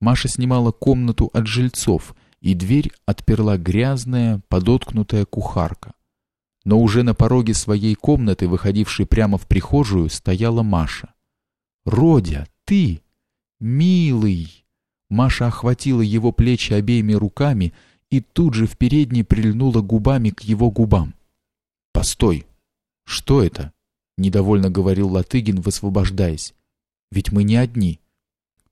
Маша снимала комнату от жильцов, и дверь отперла грязная, подоткнутая кухарка. Но уже на пороге своей комнаты, выходившей прямо в прихожую, стояла Маша. «Родя, ты! Милый!» Маша охватила его плечи обеими руками и тут же в передней прильнула губами к его губам. «Постой! Что это?» — недовольно говорил Латыгин, высвобождаясь. «Ведь мы не одни».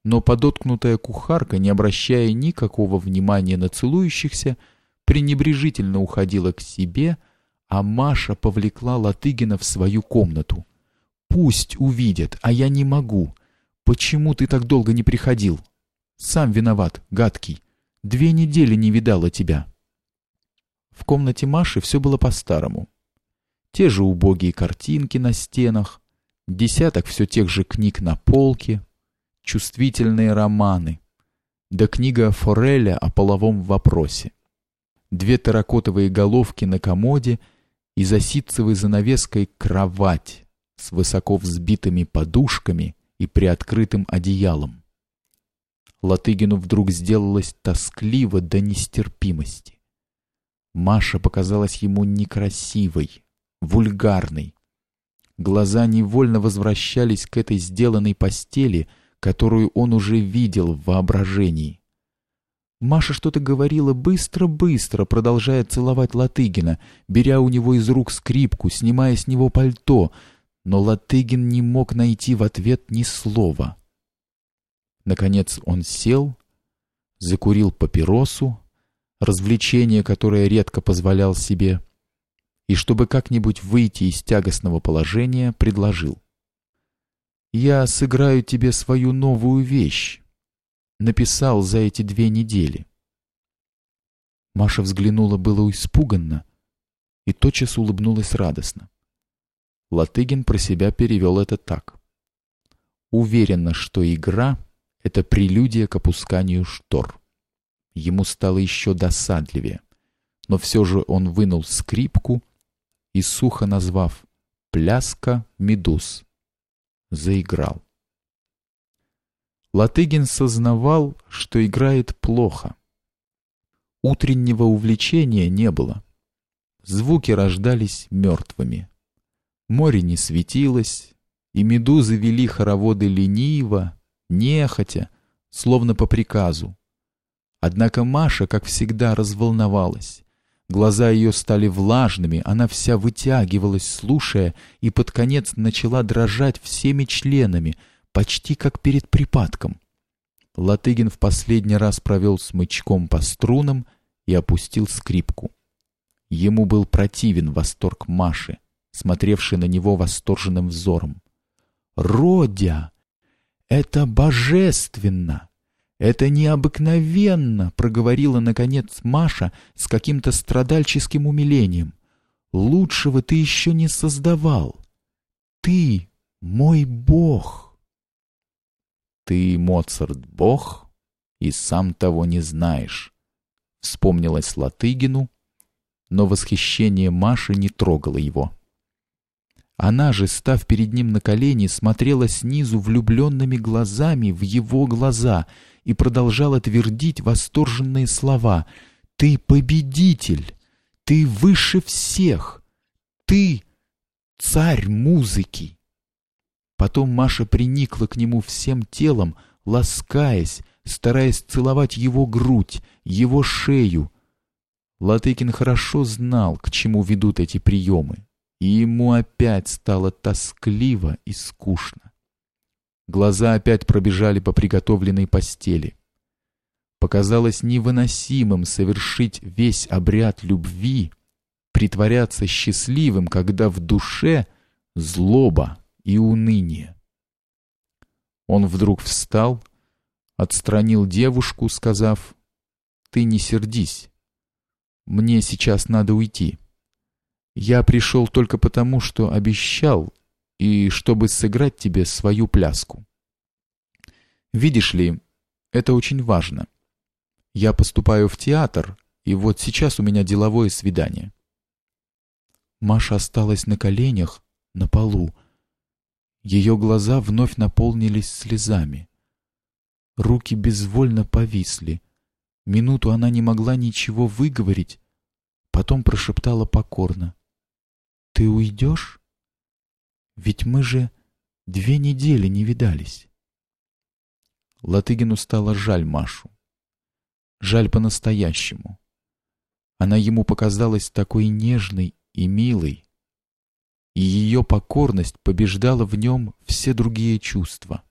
Но подоткнутая кухарка, не обращая никакого внимания на целующихся, пренебрежительно уходила к себе, а Маша повлекла Латыгина в свою комнату. «Пусть увидят, а я не могу. Почему ты так долго не приходил? Сам виноват, гадкий. Две недели не видала тебя». В комнате Маши все было по-старому. Те же убогие картинки на стенах, десяток все тех же книг на полке, чувствительные романы, да книга Фореля о половом вопросе. Две терракотовые головки на комоде — и за ситцевой занавеской кровать с высоко взбитыми подушками и приоткрытым одеялом. Латыгину вдруг сделалось тоскливо до нестерпимости. Маша показалась ему некрасивой, вульгарной. Глаза невольно возвращались к этой сделанной постели, которую он уже видел в воображении. Маша что-то говорила быстро-быстро, продолжая целовать Латыгина, беря у него из рук скрипку, снимая с него пальто, но Латыгин не мог найти в ответ ни слова. Наконец он сел, закурил папиросу, развлечение, которое редко позволял себе, и, чтобы как-нибудь выйти из тягостного положения, предложил. «Я сыграю тебе свою новую вещь, написал за эти две недели. Маша взглянула было испуганно и тотчас улыбнулась радостно. Латыгин про себя перевел это так. Уверенно, что игра — это прелюдия к опусканию штор. Ему стало еще досадливее, но все же он вынул скрипку и, сухо назвав «Пляска медуз», заиграл. Латыгин сознавал, что играет плохо. Утреннего увлечения не было. Звуки рождались мертвыми. Море не светилось, и медузы вели хороводы лениво, нехотя, словно по приказу. Однако Маша, как всегда, разволновалась. Глаза ее стали влажными, она вся вытягивалась, слушая, и под конец начала дрожать всеми членами — почти как перед припадком. Латыгин в последний раз провел смычком по струнам и опустил скрипку. Ему был противен восторг Маши, смотревшей на него восторженным взором. «Родя! Это божественно! Это необыкновенно!» — проговорила, наконец, Маша с каким-то страдальческим умилением. «Лучшего ты еще не создавал! Ты мой бог!» «Ты, Моцарт, бог, и сам того не знаешь», — вспомнилось Латыгину, но восхищение Маши не трогало его. Она же, став перед ним на колени, смотрела снизу влюбленными глазами в его глаза и продолжала твердить восторженные слова «Ты победитель! Ты выше всех! Ты царь музыки!» Потом Маша приникла к нему всем телом, ласкаясь, стараясь целовать его грудь, его шею. Латыкин хорошо знал, к чему ведут эти приемы, и ему опять стало тоскливо и скучно. Глаза опять пробежали по приготовленной постели. Показалось невыносимым совершить весь обряд любви, притворяться счастливым, когда в душе злоба и уныние. Он вдруг встал, отстранил девушку, сказав, «Ты не сердись. Мне сейчас надо уйти. Я пришел только потому, что обещал, и чтобы сыграть тебе свою пляску. Видишь ли, это очень важно. Я поступаю в театр, и вот сейчас у меня деловое свидание». Маша осталась на коленях, на полу, ее глаза вновь наполнились слезами. Руки безвольно повисли. Минуту она не могла ничего выговорить, потом прошептала покорно. «Ты уйдешь? Ведь мы же две недели не видались». Латыгину стало жаль Машу. Жаль по-настоящему. Она ему показалась такой нежной и милой, и ее покорность побеждала в нем все другие чувства.